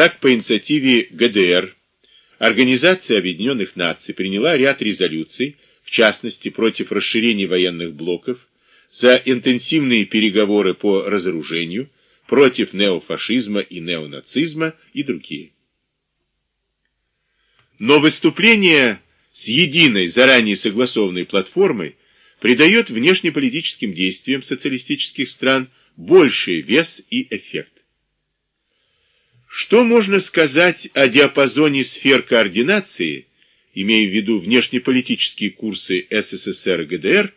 Так, по инициативе ГДР, Организация Объединенных Наций приняла ряд резолюций, в частности, против расширения военных блоков, за интенсивные переговоры по разоружению, против неофашизма и неонацизма и другие. Но выступление с единой, заранее согласованной платформой придает внешнеполитическим действиям социалистических стран больший вес и эффект. Что можно сказать о диапазоне сфер координации, имея в виду внешнеполитические курсы СССР и ГДР,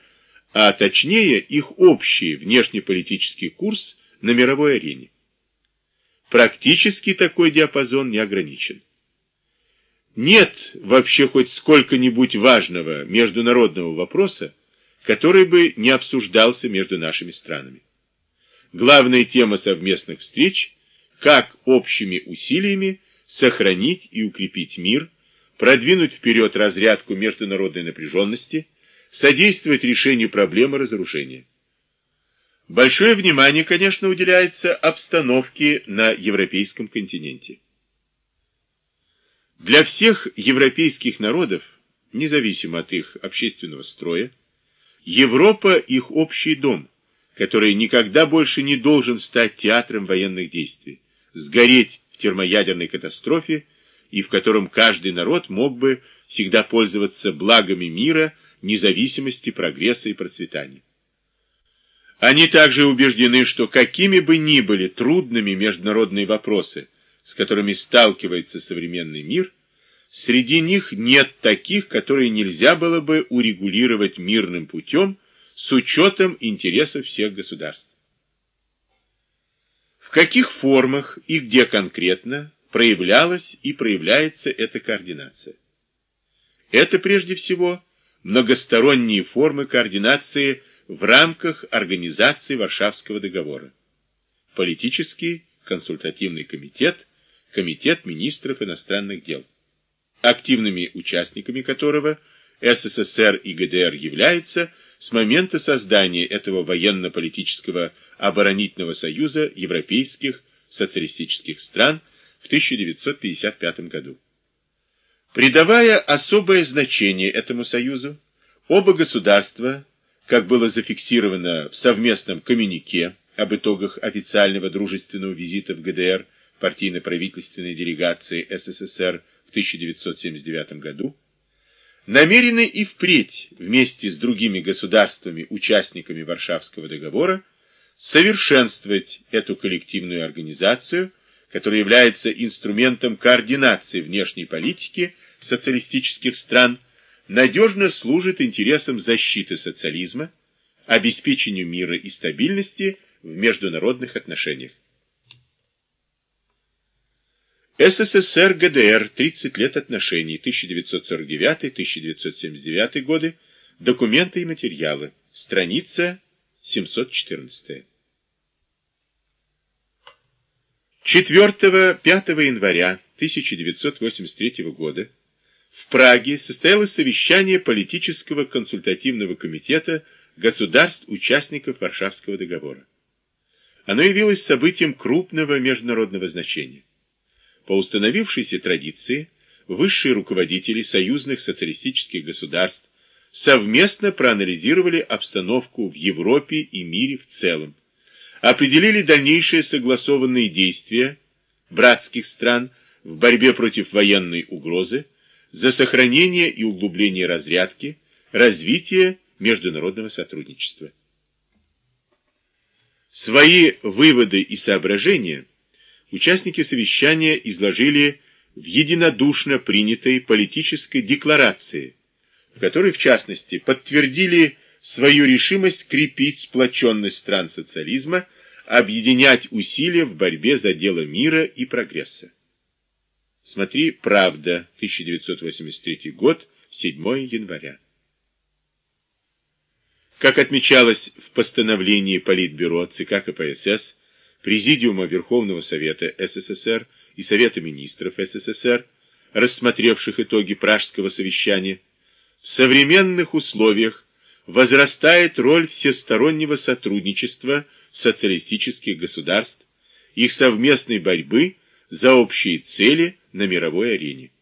а точнее их общий внешнеполитический курс на мировой арене? Практически такой диапазон не ограничен. Нет вообще хоть сколько-нибудь важного международного вопроса, который бы не обсуждался между нашими странами. Главная тема совместных встреч – как общими усилиями сохранить и укрепить мир, продвинуть вперед разрядку международной напряженности, содействовать решению проблемы разоружения. Большое внимание, конечно, уделяется обстановке на европейском континенте. Для всех европейских народов, независимо от их общественного строя, Европа – их общий дом, который никогда больше не должен стать театром военных действий, сгореть в термоядерной катастрофе и в котором каждый народ мог бы всегда пользоваться благами мира, независимости, прогресса и процветания. Они также убеждены, что какими бы ни были трудными международные вопросы, с которыми сталкивается современный мир, среди них нет таких, которые нельзя было бы урегулировать мирным путем с учетом интересов всех государств. Каких формах и где конкретно проявлялась и проявляется эта координация? Это прежде всего многосторонние формы координации в рамках организации Варшавского договора. Политический консультативный комитет – Комитет министров иностранных дел, активными участниками которого СССР и ГДР являются с момента создания этого военно-политического оборонительного союза европейских социалистических стран в 1955 году. Придавая особое значение этому союзу, оба государства, как было зафиксировано в совместном коммюнике об итогах официального дружественного визита в ГДР партийно-правительственной делегации СССР в 1979 году, намерены и впредь вместе с другими государствами-участниками Варшавского договора совершенствовать эту коллективную организацию, которая является инструментом координации внешней политики социалистических стран, надежно служит интересам защиты социализма, обеспечению мира и стабильности в международных отношениях. СССР, ГДР, 30 лет отношений, 1949-1979 годы, документы и материалы, страница 714. 4-5 января 1983 года в Праге состоялось совещание политического консультативного комитета государств-участников Варшавского договора. Оно явилось событием крупного международного значения. По установившейся традиции, высшие руководители союзных социалистических государств совместно проанализировали обстановку в Европе и мире в целом, определили дальнейшие согласованные действия братских стран в борьбе против военной угрозы, за сохранение и углубление разрядки, развитие международного сотрудничества. Свои выводы и соображения – участники совещания изложили в единодушно принятой политической декларации, в которой, в частности, подтвердили свою решимость крепить сплоченность стран социализма, объединять усилия в борьбе за дело мира и прогресса. Смотри «Правда», 1983 год, 7 января. Как отмечалось в постановлении Политбюро ЦК КПСС, Президиума Верховного Совета СССР и Совета Министров СССР, рассмотревших итоги Пражского совещания, в современных условиях возрастает роль всестороннего сотрудничества социалистических государств, их совместной борьбы за общие цели на мировой арене.